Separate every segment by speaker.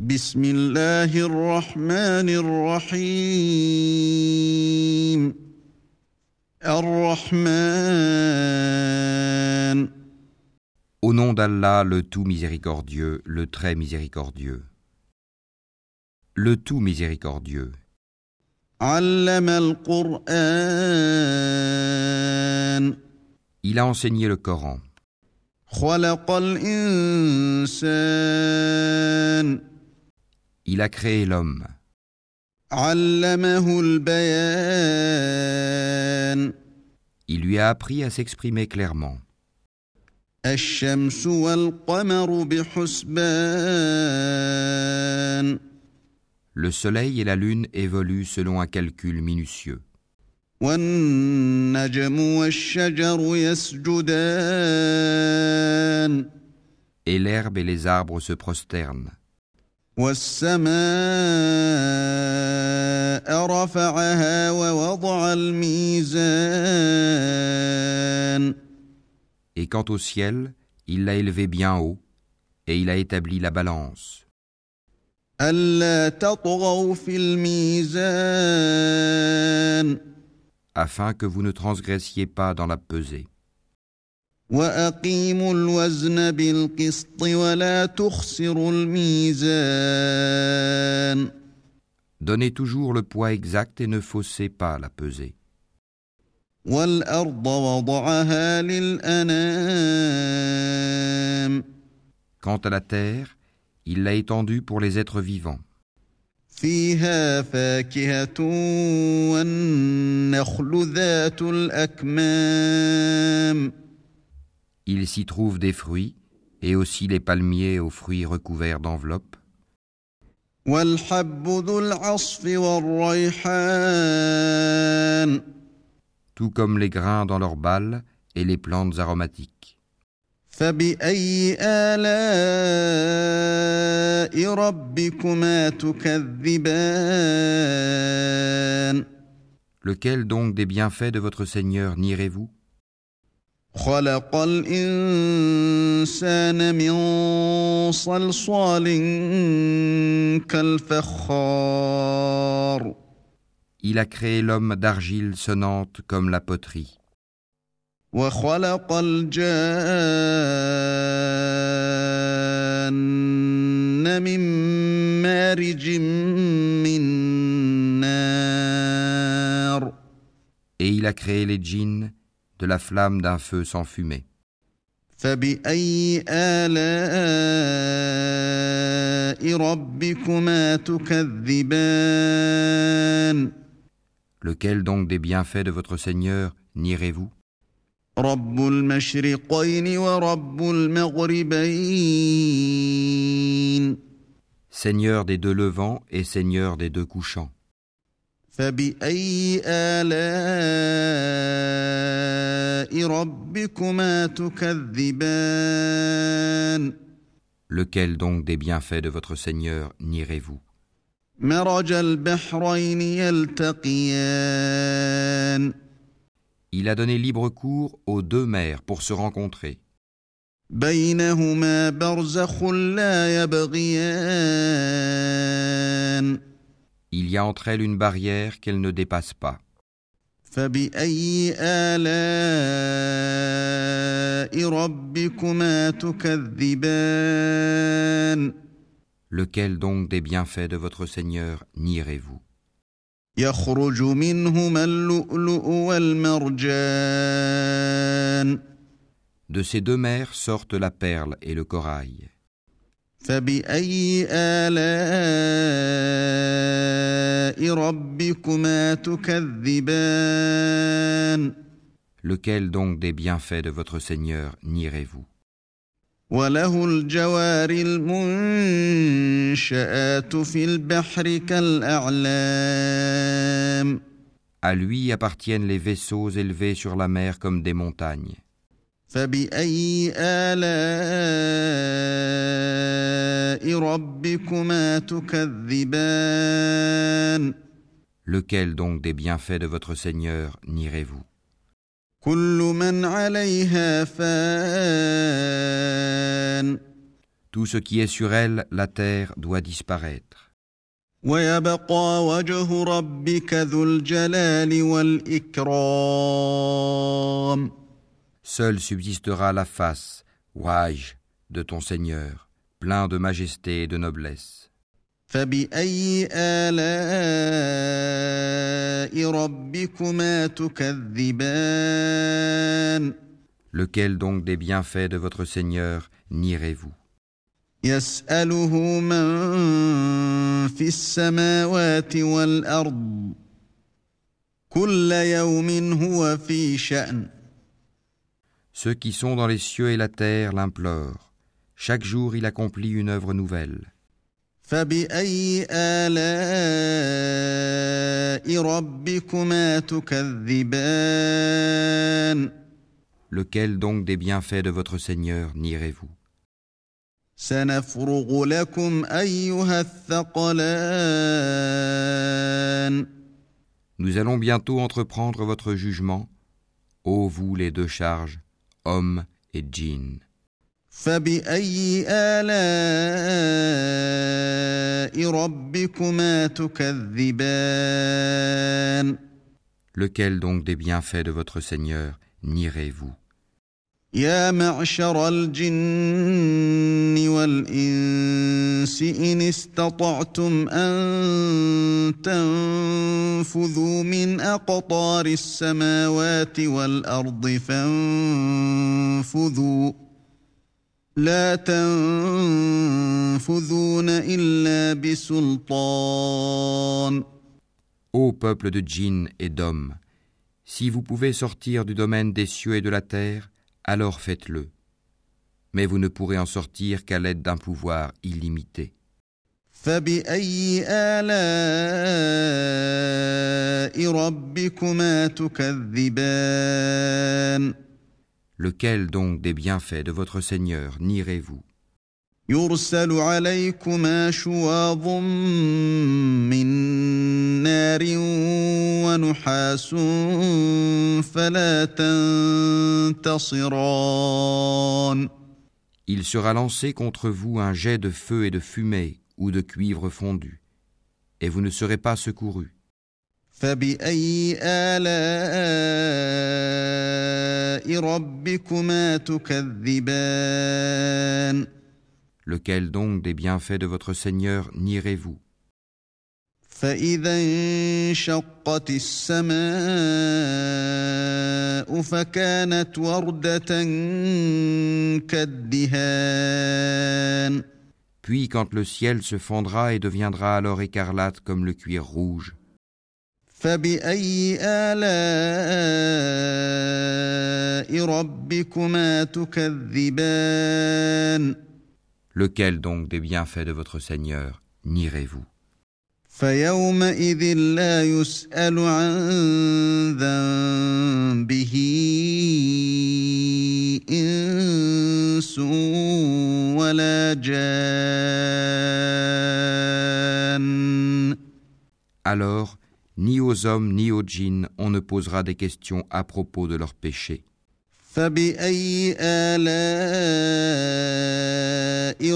Speaker 1: بسم الله الرحمن الرحيم الرحمن
Speaker 2: Au nom d'Allah, le tout miséricordieux, le très miséricordieux. Le tout miséricordieux.
Speaker 1: علم القرآن
Speaker 2: Il a enseigné le Coran.
Speaker 1: خلق الإنسان
Speaker 2: Il a créé l'homme. Il lui a appris à s'exprimer clairement. Le soleil et la lune évoluent selon un calcul minutieux. Et l'herbe et les arbres se prosternent.
Speaker 1: والسماء رفعها ووضع الميزان
Speaker 2: Et quant au ciel, il l'a élevé bien haut, et il a établi la balance,
Speaker 1: ألا تطغوا في الميزان
Speaker 2: afin que vous ne transgressiez pas dans la pesée.
Speaker 1: وأقيموا الوزن بالقسط ولا تخسروا الميزان
Speaker 2: Donnez toujours le poids exact et ne faussez pas la pesée.
Speaker 1: والأرض وضعها للأنام
Speaker 2: Quant à la terre, il l'a étendue pour les êtres vivants.
Speaker 1: فيها فاكهة والنخل ذات الأكمام
Speaker 2: Il s'y trouve des fruits et aussi les palmiers aux fruits recouverts d'enveloppes. Tout comme les grains dans leurs balles et les plantes aromatiques. Lequel donc des bienfaits de votre Seigneur nierez-vous?
Speaker 1: خلق الإنسان من صلصال كالفخار
Speaker 2: Il a créé l'homme d'argile sonnante comme la poterie,
Speaker 1: وخلق الجان من مارج من نار
Speaker 2: et il a créé les djinns de la flamme d'un feu sans fumée. Lequel donc des bienfaits de votre Seigneur nierez-vous? Seigneur des deux levants et Seigneur des deux couchants.
Speaker 1: فبأي آلاء ربكما تكذبان
Speaker 2: Lequel donc des bienfaits de votre Seigneur nierez-vous
Speaker 1: مرج البحرين يلتقيان
Speaker 2: Il a donné libre cours aux deux mers pour se rencontrer.
Speaker 1: بينهما برزخ لا يبغيان
Speaker 2: Il y a entre elles une barrière qu'elles ne dépassent pas. Lequel donc des bienfaits de votre Seigneur nierez-vous? De ces deux mers sortent la perle et le corail.
Speaker 1: فبأي آلاء ربكما تكذبان
Speaker 2: Lequel donc des bienfaits de votre Seigneur nierez-vous
Speaker 1: وله الجوار المنشآت في البحر كالأعلام
Speaker 2: À lui appartiennent les vaisseaux élevés sur la mer comme des montagnes.
Speaker 1: فبأي آلاء ربكما تكذبان
Speaker 2: Lequel donc des bienfaits de votre Seigneur nierez-vous
Speaker 1: كل من عليها فان
Speaker 2: Tout ce qui est sur elle, la terre, doit disparaître.
Speaker 1: ويبقى وجه ربك ذو الجلال والإكرام
Speaker 2: Seule subsistera la face, waj, de ton Seigneur, plein de majesté et de noblesse. Lequel donc des bienfaits de votre Seigneur nierez-vous? Ceux qui sont dans les cieux et la terre l'implorent. Chaque jour il accomplit une œuvre nouvelle. Lequel donc des bienfaits de votre Seigneur
Speaker 1: nirez-vous?
Speaker 2: Nous allons bientôt entreprendre votre jugement, ô vous les deux charges et. Lequel donc des bienfaits de votre Seigneur nierez-vous?
Speaker 1: والإنس إن استطعتم أن تنفذوا من أقطار السماوات والأرض فانفذوا لا تنفذون إلا بسلطان
Speaker 2: Ô peuple de djinns et d'hommes, si vous pouvez sortir du domaine des cieux et de la terre, alors faites-le. Mais vous ne pourrez en sortir qu'à l'aide d'un pouvoir illimité.
Speaker 1: فبأي آلاء ربكما تكذبان
Speaker 2: Lequel donc des bienfaits de votre Seigneur nierez-vous
Speaker 1: يرسل عليكما شواظ من نار ونحاس فلا تنتصران
Speaker 2: il sera lancé contre vous un jet de feu et de fumée ou de cuivre fondu, et vous ne serez pas secourus. Lequel donc des bienfaits de votre Seigneur nierez-vous?
Speaker 1: فإذا انشقت السماء فكانت وردة كالدهان
Speaker 2: Puis quand le ciel se fondra et deviendra alors écarlate comme le cuir rouge,
Speaker 1: فبأي آلاء ربكما تكذبان
Speaker 2: lequel donc des bienfaits de votre Seigneur nierez-vous
Speaker 1: فيومئذ لا يسأل عن ذنبه إنس ولا جان
Speaker 2: Alors, ni aux hommes ni aux djinns on ne posera des questions à propos de leurs péchés.
Speaker 1: فبأي آلاء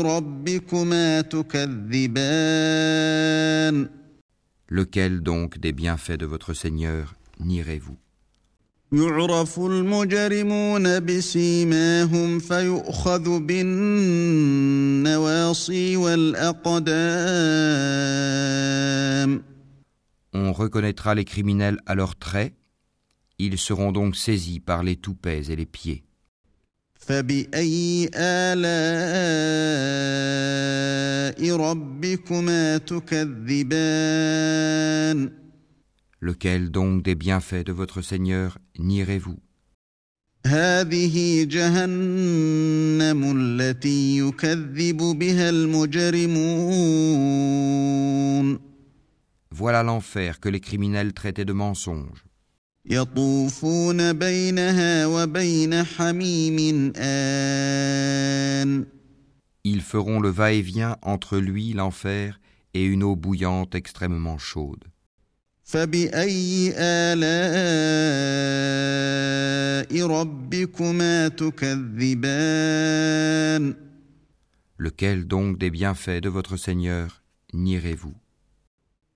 Speaker 1: ربكما تكذبان
Speaker 2: Lequel donc des bienfaits de votre Seigneur nierez-vous
Speaker 1: يعرف المجرمون بسيماهم فيؤخذ بالنواصي والأقدام
Speaker 2: On reconnaîtra les criminels à leurs traits, ils seront donc saisis par les toupets et les pieds. Lequel donc des bienfaits de votre Seigneur nierez-vous? Voilà l'enfer que les criminels traitaient de mensonge.
Speaker 1: يطوفون بينها وبين حميم آن
Speaker 2: Ils feront le va-et-vient entre lui, l'enfer, et une eau bouillante extrêmement chaude.
Speaker 1: فبأي آلاء ربكما تكذبان
Speaker 2: Lequel donc des bienfaits de votre Seigneur nierez-vous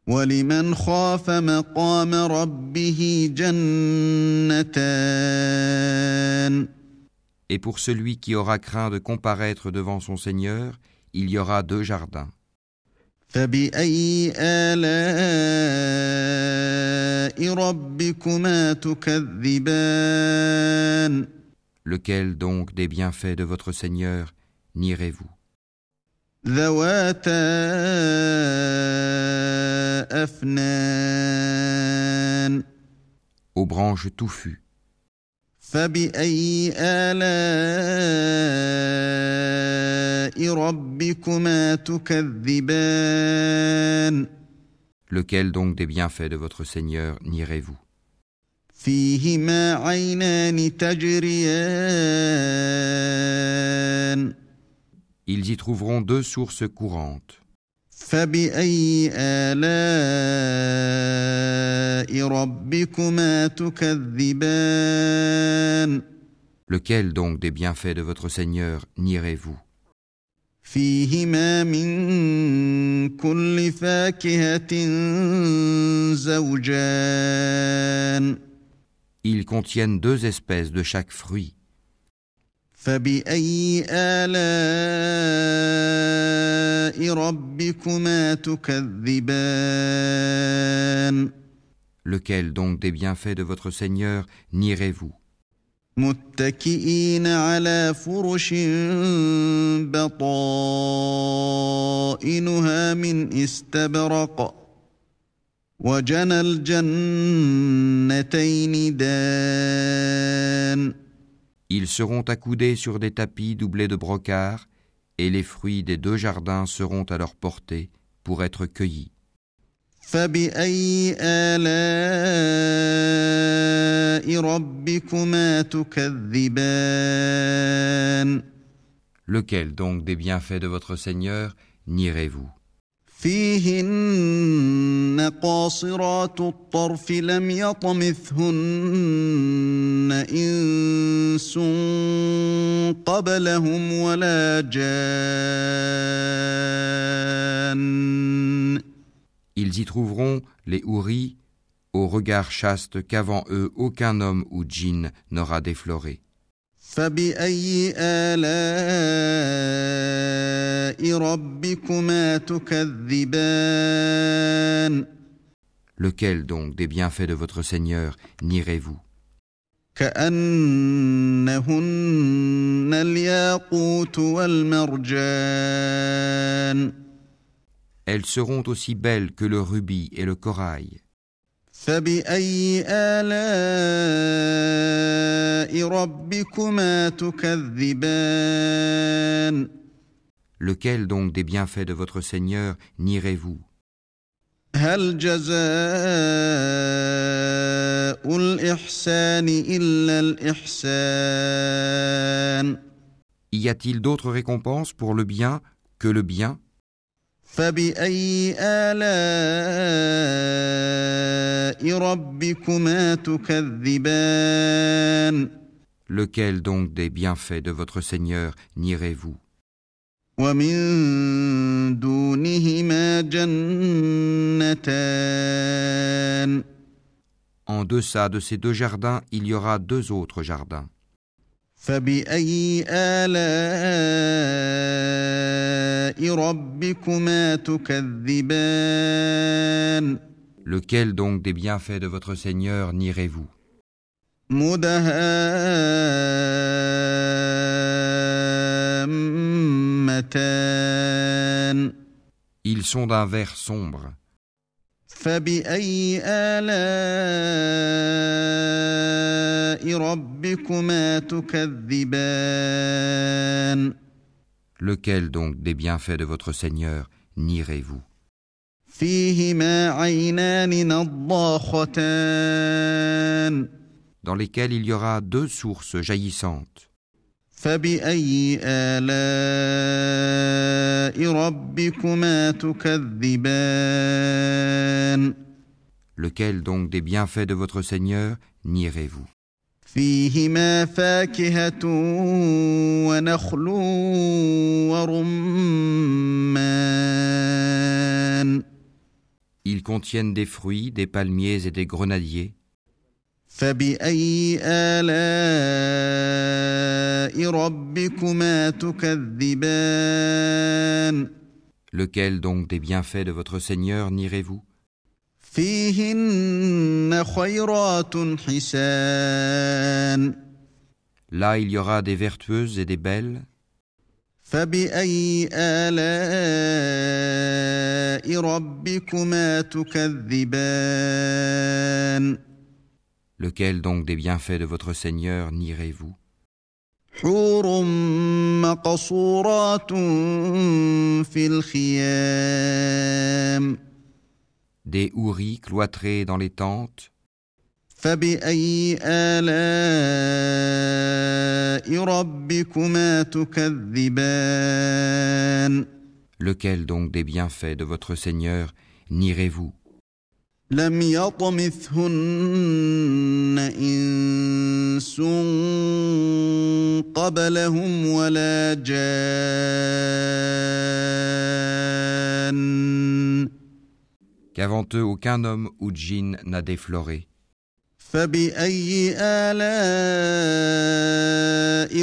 Speaker 1: ولمن خاف مقام ربه جنتان
Speaker 2: Et pour celui qui aura craint de comparaître devant son Seigneur, il y aura deux jardins.
Speaker 1: فبأي آلاء ربكما تكذبان
Speaker 2: Lequel donc des bienfaits de votre Seigneur nierez-vous
Speaker 1: ذواتا أفنان
Speaker 2: Aux branches touffues.
Speaker 1: فبأي آلاء ربكما تكذبان
Speaker 2: Lequel donc des bienfaits de votre Seigneur nierez-vous
Speaker 1: فيهما عينان تجريان
Speaker 2: Ils y trouveront deux sources courantes.
Speaker 1: فبأي آلاء ربكما تكذبان
Speaker 2: Lequel donc des bienfaits de votre Seigneur nierez-vous
Speaker 1: فيهما من كل فاكهة زوجان
Speaker 2: Ils contiennent deux espèces de chaque fruit.
Speaker 1: فبأي آلاء ربكما تكذبان؟
Speaker 2: Lequel donc des bienfaits de votre Seigneur nierez-vous?
Speaker 1: متكئين على فرش بطائنها من استبرق وجنى الجنتين دان
Speaker 2: Ils seront accoudés sur des tapis doublés de brocart, et les fruits des deux jardins seront à leur portée pour être cueillis. Lequel donc des bienfaits de votre Seigneur nierez-vous?
Speaker 1: فيهن قاصرات الطرف لم يطمثهن إنس قبلهم ولا جان
Speaker 2: Ils y trouveront les houris au regard chaste qu'avant eux aucun homme ou djinn n'aura défloré.
Speaker 1: فبأي آلاء ربكما تكذبان
Speaker 2: Lequel donc des bienfaits de votre Seigneur nierez-vous
Speaker 1: كأنهن الياقوت والمرجان
Speaker 2: Elles seront aussi belles que le rubis et le corail.
Speaker 1: فبأي آلاء ربكما تكذبان
Speaker 2: Lequel donc des bienfaits de votre Seigneur nierez-vous
Speaker 1: هل جزاء الإحسان إلا الإحسان
Speaker 2: Y a-t-il d'autres récompenses pour le bien que le bien
Speaker 1: فبأي آلاء ربكما تكذبان
Speaker 2: Lequel donc des bienfaits de votre Seigneur nierez-vous
Speaker 1: ومن دونهما جنتان
Speaker 2: En deçà de ces deux jardins, il y aura deux autres jardins.
Speaker 1: فبأي آلاء ربكما تكذبان
Speaker 2: Lequel donc des bienfaits de votre Seigneur nierez-vous
Speaker 1: مدهامتان
Speaker 2: Ils sont d'un vert sombre.
Speaker 1: فبأي آلاء ربكما تكذبان
Speaker 2: Lequel donc des bienfaits de votre Seigneur nierez-vous
Speaker 1: فيهما عينان نضاختان
Speaker 2: Dans lesquels il y aura deux sources jaillissantes.
Speaker 1: فبأي آلاء ربكما تكذبان
Speaker 2: Lequel donc des bienfaits de votre Seigneur nierez-vous
Speaker 1: فيهما فاكهة ونخل ورمان
Speaker 2: Ils contiennent des fruits, des palmiers et des grenadiers.
Speaker 1: فبأي آلاء ربكما تكذبان
Speaker 2: Lequel donc des bienfaits de votre Seigneur nierez-vous
Speaker 1: فيهن خيرات حسان
Speaker 2: Là il y aura des vertueuses et des belles.
Speaker 1: فبأي آلاء ربكما تكذبان
Speaker 2: Lequel donc des bienfaits de votre Seigneur nierez-vous? Des houris cloîtrés dans les tentes? Lequel donc des bienfaits de votre Seigneur nierez-vous?
Speaker 1: لم يطمثهن إنس قبلهم ولا جان
Speaker 2: Qu'avant eux aucun homme ou djinn n'a défloré.
Speaker 1: فبأي آلاء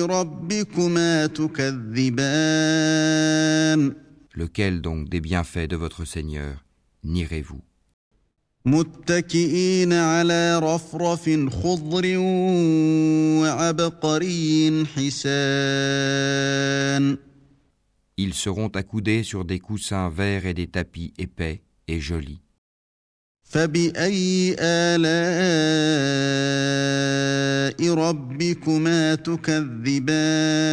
Speaker 1: ربكما تكذبان
Speaker 2: Lequel donc des bienfaits de votre Seigneur nierez-vous
Speaker 1: متكئين على رفرف خضر وعبقري حسان
Speaker 2: Ils seront accoudés sur des coussins verts et des tapis épais et jolis.
Speaker 1: فبأي آلاء ربكما تكذبان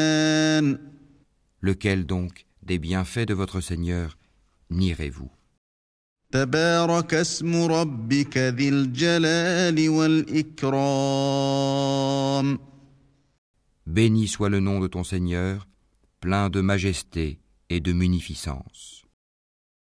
Speaker 2: Lequel donc des bienfaits de votre Seigneur nierez-vous
Speaker 1: تبارك اسم ربك ذي الجلال والإكرام
Speaker 2: Béni soit le nom de ton Seigneur, plein de majesté et de munificence.